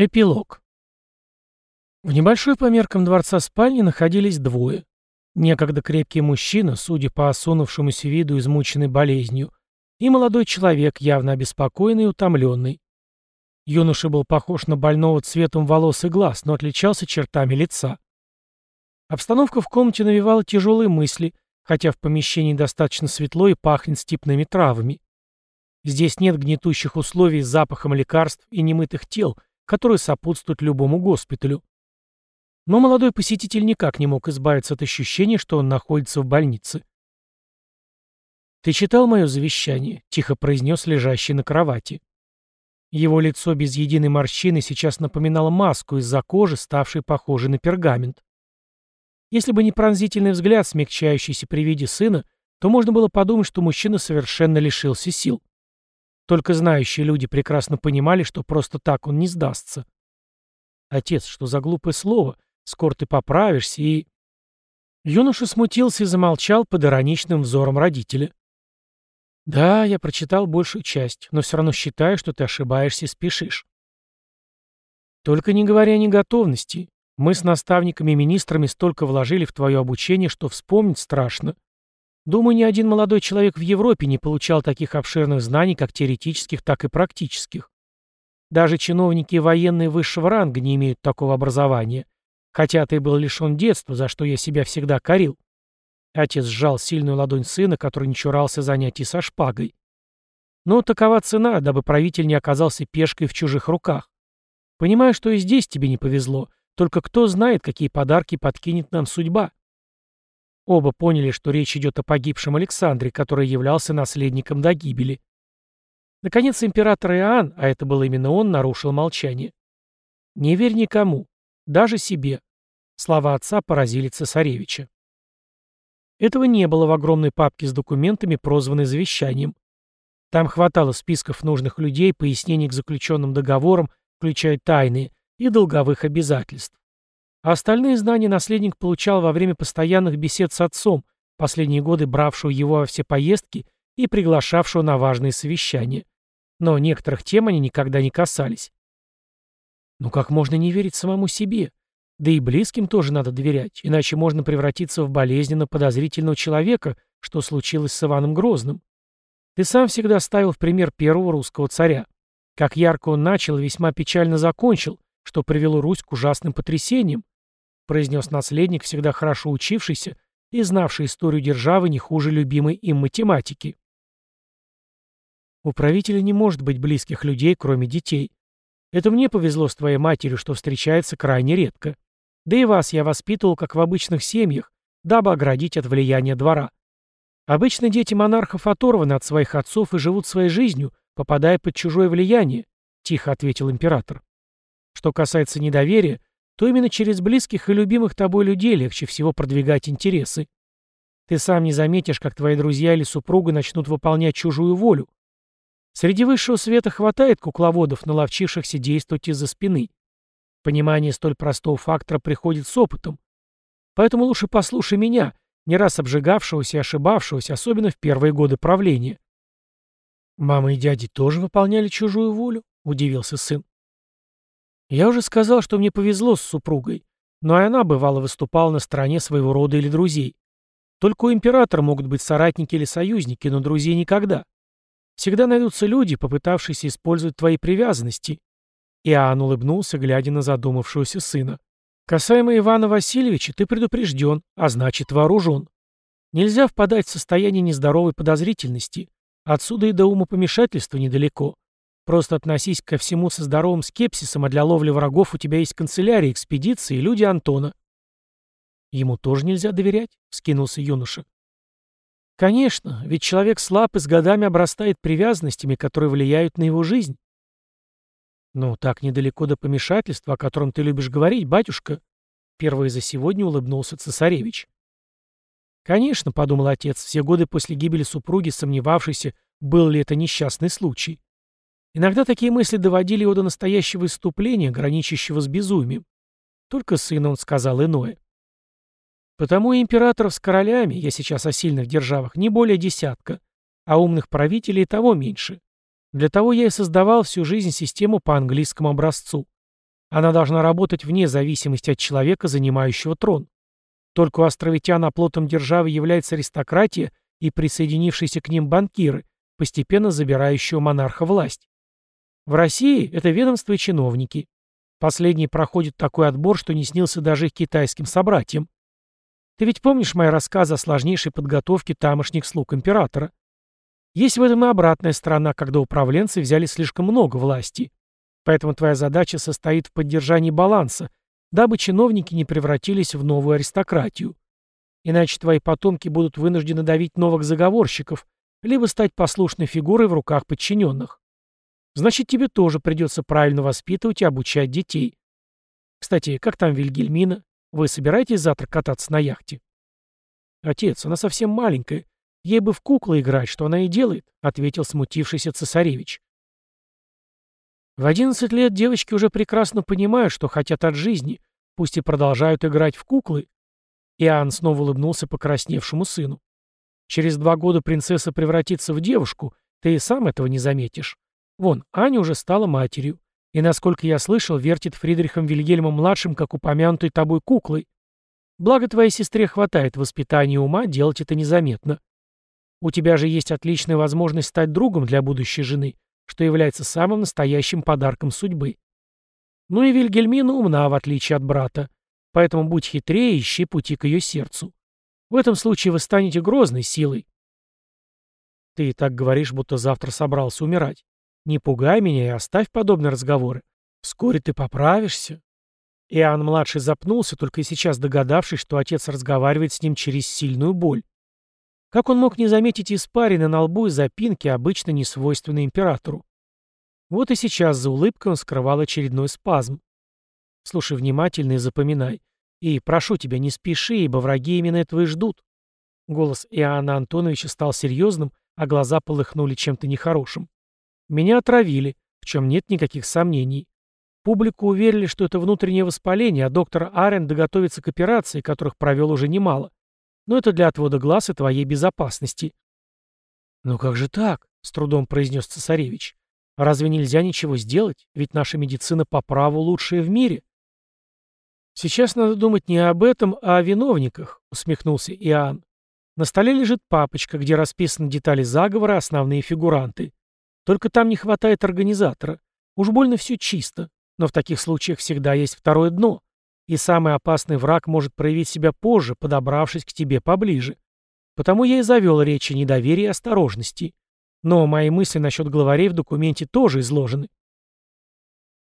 Эпилог. В небольшой по меркам дворца спальни находились двое. Некогда крепкий мужчина, судя по осунувшемуся виду, измученный болезнью, и молодой человек, явно обеспокоенный и утомленный. Юноша был похож на больного цветом волос и глаз, но отличался чертами лица. Обстановка в комнате навевала тяжелые мысли, хотя в помещении достаточно светло и пахнет степными травами. Здесь нет гнетущих условий с запахом лекарств и немытых тел – которые сопутствуют любому госпиталю. Но молодой посетитель никак не мог избавиться от ощущения, что он находится в больнице. «Ты читал мое завещание?» — тихо произнес лежащий на кровати. Его лицо без единой морщины сейчас напоминало маску из-за кожи, ставшей похожей на пергамент. Если бы не пронзительный взгляд, смягчающийся при виде сына, то можно было подумать, что мужчина совершенно лишился сил. Только знающие люди прекрасно понимали, что просто так он не сдастся. «Отец, что за глупое слово? Скоро ты поправишься и...» Юноша смутился и замолчал под ироничным взором родителя. «Да, я прочитал большую часть, но все равно считаю, что ты ошибаешься и спешишь». «Только не говоря о неготовности. Мы с наставниками и министрами столько вложили в твое обучение, что вспомнить страшно. Думаю, ни один молодой человек в Европе не получал таких обширных знаний, как теоретических, так и практических. Даже чиновники и военные высшего ранга не имеют такого образования. Хотя ты был лишен детства, за что я себя всегда корил. Отец сжал сильную ладонь сына, который не чурался занятий со шпагой. Но такова цена, дабы правитель не оказался пешкой в чужих руках. Понимаю, что и здесь тебе не повезло, только кто знает, какие подарки подкинет нам судьба. Оба поняли, что речь идет о погибшем Александре, который являлся наследником до гибели. Наконец император Иоанн, а это был именно он, нарушил молчание. «Не верь никому, даже себе». Слова отца поразили цесаревича. Этого не было в огромной папке с документами, прозванной завещанием. Там хватало списков нужных людей, пояснений к заключенным договорам, включая тайные, и долговых обязательств. А остальные знания наследник получал во время постоянных бесед с отцом, последние годы бравшего его во все поездки и приглашавшего на важные совещания. Но некоторых тем они никогда не касались. Ну как можно не верить самому себе? Да и близким тоже надо доверять, иначе можно превратиться в болезненно подозрительного человека, что случилось с Иваном Грозным. Ты сам всегда ставил в пример первого русского царя. Как ярко он начал весьма печально закончил, что привело Русь к ужасным потрясениям, произнес наследник, всегда хорошо учившийся и знавший историю державы не хуже любимой им математики. У правителя не может быть близких людей, кроме детей. Это мне повезло с твоей матерью, что встречается крайне редко. Да и вас я воспитывал, как в обычных семьях, дабы оградить от влияния двора. Обычно дети монархов оторваны от своих отцов и живут своей жизнью, попадая под чужое влияние, — тихо ответил император. Что касается недоверия, то именно через близких и любимых тобой людей легче всего продвигать интересы. Ты сам не заметишь, как твои друзья или супруга начнут выполнять чужую волю. Среди высшего света хватает кукловодов, наловчившихся действовать из-за спины. Понимание столь простого фактора приходит с опытом. Поэтому лучше послушай меня, не раз обжигавшегося и ошибавшегося, особенно в первые годы правления. «Мама и дяди тоже выполняли чужую волю?» — удивился сын. Я уже сказал, что мне повезло с супругой, но и она бывало выступала на стороне своего рода или друзей. Только у императора могут быть соратники или союзники, но друзей никогда. Всегда найдутся люди, попытавшиеся использовать твои привязанности. Иоанн улыбнулся, глядя на задумавшегося сына. Касаемо Ивана Васильевича, ты предупрежден, а значит вооружен. Нельзя впадать в состояние нездоровой подозрительности. Отсюда и до умопомешательства недалеко. Просто относись ко всему со здоровым скепсисом, а для ловли врагов у тебя есть канцелярия, экспедиции и люди Антона. Ему тоже нельзя доверять, — скинулся юноша. Конечно, ведь человек слаб и с годами обрастает привязанностями, которые влияют на его жизнь. Ну, так недалеко до помешательства, о котором ты любишь говорить, батюшка. Первый за сегодня улыбнулся цесаревич. Конечно, — подумал отец, все годы после гибели супруги, сомневавшийся, был ли это несчастный случай. Иногда такие мысли доводили его до настоящего иступления, граничащего с безумием. Только сыну он сказал иное. Потому и императоров с королями, я сейчас о сильных державах, не более десятка, а умных правителей того меньше. Для того я и создавал всю жизнь систему по английскому образцу. Она должна работать вне зависимости от человека, занимающего трон. Только у островитян оплотом державы является аристократия и присоединившиеся к ним банкиры, постепенно забирающие у монарха власть. В России это ведомство и чиновники. Последние проходят такой отбор, что не снился даже их китайским собратьям. Ты ведь помнишь мои рассказы о сложнейшей подготовке тамошних слуг императора? Есть в этом и обратная сторона, когда управленцы взяли слишком много власти. Поэтому твоя задача состоит в поддержании баланса, дабы чиновники не превратились в новую аристократию. Иначе твои потомки будут вынуждены давить новых заговорщиков, либо стать послушной фигурой в руках подчиненных. Значит, тебе тоже придется правильно воспитывать и обучать детей. Кстати, как там Вильгельмина? Вы собираетесь завтра кататься на яхте? Отец, она совсем маленькая. Ей бы в куклы играть, что она и делает, ответил смутившийся цесаревич. В 11 лет девочки уже прекрасно понимают, что хотят от жизни, пусть и продолжают играть в куклы. Иоанн снова улыбнулся покрасневшему сыну. Через два года принцесса превратится в девушку, ты и сам этого не заметишь. Вон, Аня уже стала матерью. И, насколько я слышал, вертит Фридрихом Вильгельмом-младшим, как упомянутой тобой куклой. Благо твоей сестре хватает воспитания ума делать это незаметно. У тебя же есть отличная возможность стать другом для будущей жены, что является самым настоящим подарком судьбы. Ну и Вильгельмина умна, в отличие от брата, поэтому будь хитрее и ищи пути к ее сердцу. В этом случае вы станете грозной силой. Ты так говоришь, будто завтра собрался умирать. Не пугай меня и оставь подобные разговоры. Вскоре ты поправишься. Иоанн-младший запнулся, только сейчас догадавшись, что отец разговаривает с ним через сильную боль. Как он мог не заметить испарины на лбу и запинки, обычно не свойственной императору? Вот и сейчас за улыбкой он скрывал очередной спазм. Слушай внимательно и запоминай. И прошу тебя, не спеши, ибо враги именно этого и ждут. Голос Иоанна Антоновича стал серьезным, а глаза полыхнули чем-то нехорошим. Меня отравили, в чем нет никаких сомнений. Публику уверили, что это внутреннее воспаление, а доктор Арен доготовится к операции, которых провел уже немало. Но это для отвода глаз и твоей безопасности. «Ну как же так?» — с трудом произнес цесаревич. «Разве нельзя ничего сделать? Ведь наша медицина по праву лучшая в мире». «Сейчас надо думать не об этом, а о виновниках», — усмехнулся Иоанн. «На столе лежит папочка, где расписаны детали заговора и основные фигуранты. Только там не хватает организатора. Уж больно все чисто. Но в таких случаях всегда есть второе дно. И самый опасный враг может проявить себя позже, подобравшись к тебе поближе. Потому я и завел речь о недоверии и осторожности. Но мои мысли насчет главарей в документе тоже изложены.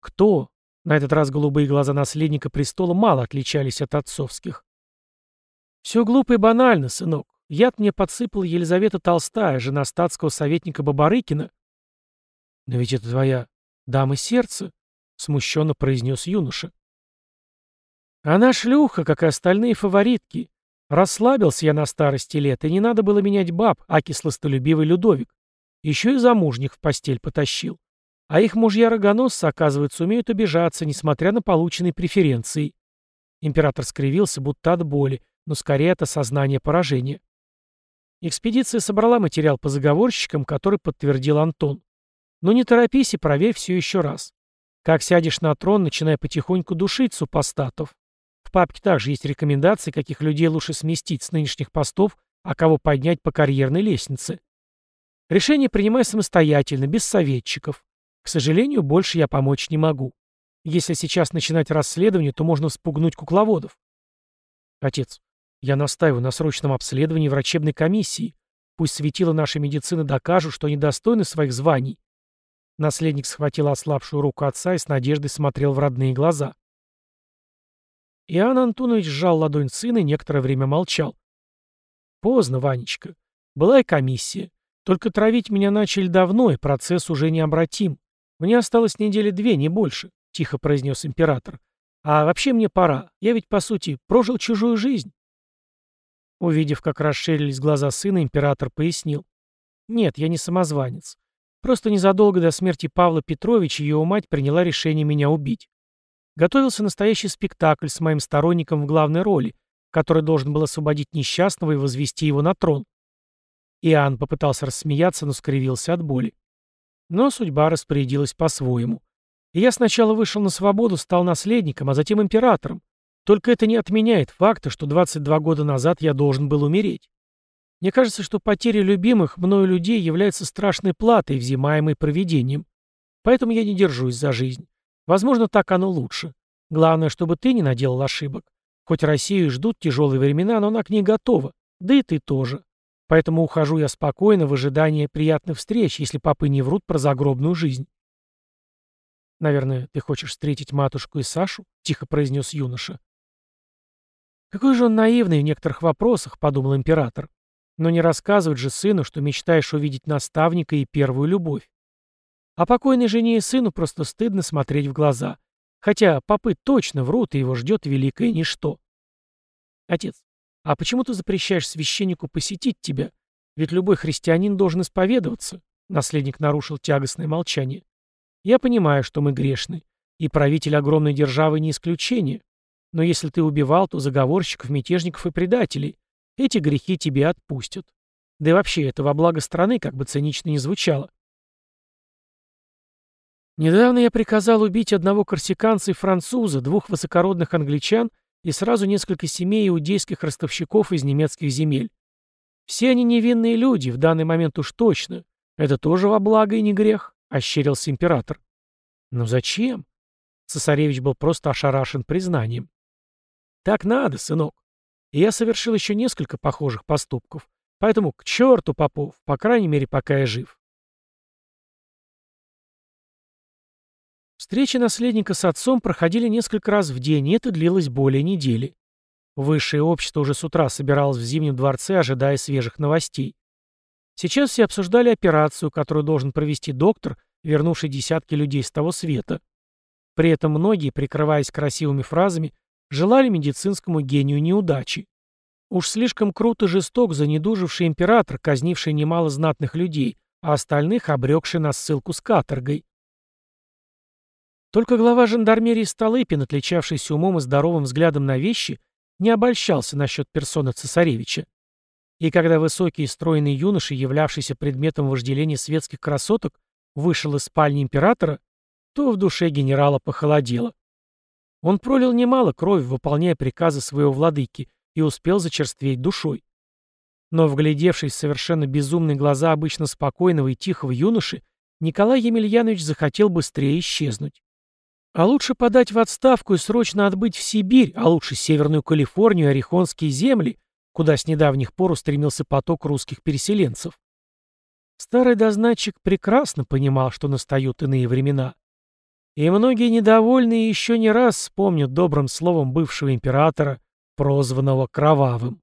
Кто? На этот раз голубые глаза наследника престола мало отличались от отцовских. Все глупо и банально, сынок. Яд мне подсыпала Елизавета Толстая, жена статского советника Бабарыкина. Но ведь это твоя дама сердца, смущенно произнес юноша. Она шлюха, как и остальные фаворитки. Расслабился я на старости лет, и не надо было менять баб, аки сластолюбивый Людовик. Еще и замужних в постель потащил. А их мужья-рогоносцы, оказывается, умеют обижаться, несмотря на полученные преференции. Император скривился, будто от боли, но скорее от осознания поражения. Экспедиция собрала материал по заговорщикам, который подтвердил Антон. Но не торопись и проверь все еще раз. Как сядешь на трон, начинай потихоньку душить супостатов папке также есть рекомендации, каких людей лучше сместить с нынешних постов, а кого поднять по карьерной лестнице. Решение принимай самостоятельно, без советчиков. К сожалению, больше я помочь не могу. Если сейчас начинать расследование, то можно спугнуть кукловодов. Отец, я настаиваю на срочном обследовании врачебной комиссии. Пусть светила нашей медицины докажут, что они достойны своих званий. Наследник схватил ослабшую руку отца и с надеждой смотрел в родные глаза. Иоанн Антонович сжал ладонь сына и некоторое время молчал. «Поздно, Ванечка. Была и комиссия. Только травить меня начали давно, и процесс уже необратим. Мне осталось недели две, не больше», — тихо произнес император. «А вообще мне пора. Я ведь, по сути, прожил чужую жизнь». Увидев, как расширились глаза сына, император пояснил. «Нет, я не самозванец. Просто незадолго до смерти Павла Петровича его мать приняла решение меня убить. Готовился настоящий спектакль с моим сторонником в главной роли, который должен был освободить несчастного и возвести его на трон. Иоанн попытался рассмеяться, но скривился от боли. Но судьба распорядилась по-своему. Я сначала вышел на свободу, стал наследником, а затем императором. Только это не отменяет факта, что 22 года назад я должен был умереть. Мне кажется, что потеря любимых мною людей является страшной платой, взимаемой проведением. Поэтому я не держусь за жизнь. Возможно, так оно лучше. Главное, чтобы ты не наделал ошибок. Хоть Россию ждут тяжелые времена, но она к ней готова. Да и ты тоже. Поэтому ухожу я спокойно в ожидании приятных встреч, если папы не врут про загробную жизнь. «Наверное, ты хочешь встретить матушку и Сашу?» — тихо произнес юноша. «Какой же он наивный в некоторых вопросах», — подумал император. «Но не рассказывать же сыну, что мечтаешь увидеть наставника и первую любовь. А покойной жене и сыну просто стыдно смотреть в глаза. Хотя попы точно врут, и его ждет великое ничто. Отец, а почему ты запрещаешь священнику посетить тебя? Ведь любой христианин должен исповедоваться. Наследник нарушил тягостное молчание. Я понимаю, что мы грешны. И правитель огромной державы не исключение. Но если ты убивал, то заговорщиков, мятежников и предателей. Эти грехи тебе отпустят. Да и вообще, это во благо страны, как бы цинично ни звучало. Недавно я приказал убить одного корсиканца и француза, двух высокородных англичан и сразу несколько семей иудейских ростовщиков из немецких земель. Все они невинные люди, в данный момент уж точно. Это тоже во благо и не грех, — ощерился император. Но зачем? Цесаревич был просто ошарашен признанием. Так надо, сынок. И я совершил еще несколько похожих поступков. Поэтому к черту попов, по крайней мере, пока я жив. Встречи наследника с отцом проходили несколько раз в день, и это длилось более недели. Высшее общество уже с утра собиралось в Зимнем дворце, ожидая свежих новостей. Сейчас все обсуждали операцию, которую должен провести доктор, вернувший десятки людей с того света. При этом многие, прикрываясь красивыми фразами, желали медицинскому гению неудачи. Уж слишком круто жесток занедуживший император, казнивший немало знатных людей, а остальных обрекший на ссылку с каторгой. Только глава жандармерии Столыпин, отличавшийся умом и здоровым взглядом на вещи, не обольщался насчет персоны цесаревича. И когда высокий и стройный юноша, являвшийся предметом вожделения светских красоток, вышел из спальни императора, то в душе генерала похолодело. Он пролил немало крови, выполняя приказы своего владыки, и успел зачерстветь душой. Но, вглядевшись в совершенно безумные глаза обычно спокойного и тихого юноши, Николай Емельянович захотел быстрее исчезнуть. А лучше подать в отставку и срочно отбыть в Сибирь, а лучше Северную Калифорнию и Орехонские земли, куда с недавних пор устремился поток русских переселенцев. Старый дознатчик прекрасно понимал, что настают иные времена. И многие недовольные еще не раз вспомнят добрым словом бывшего императора, прозванного Кровавым.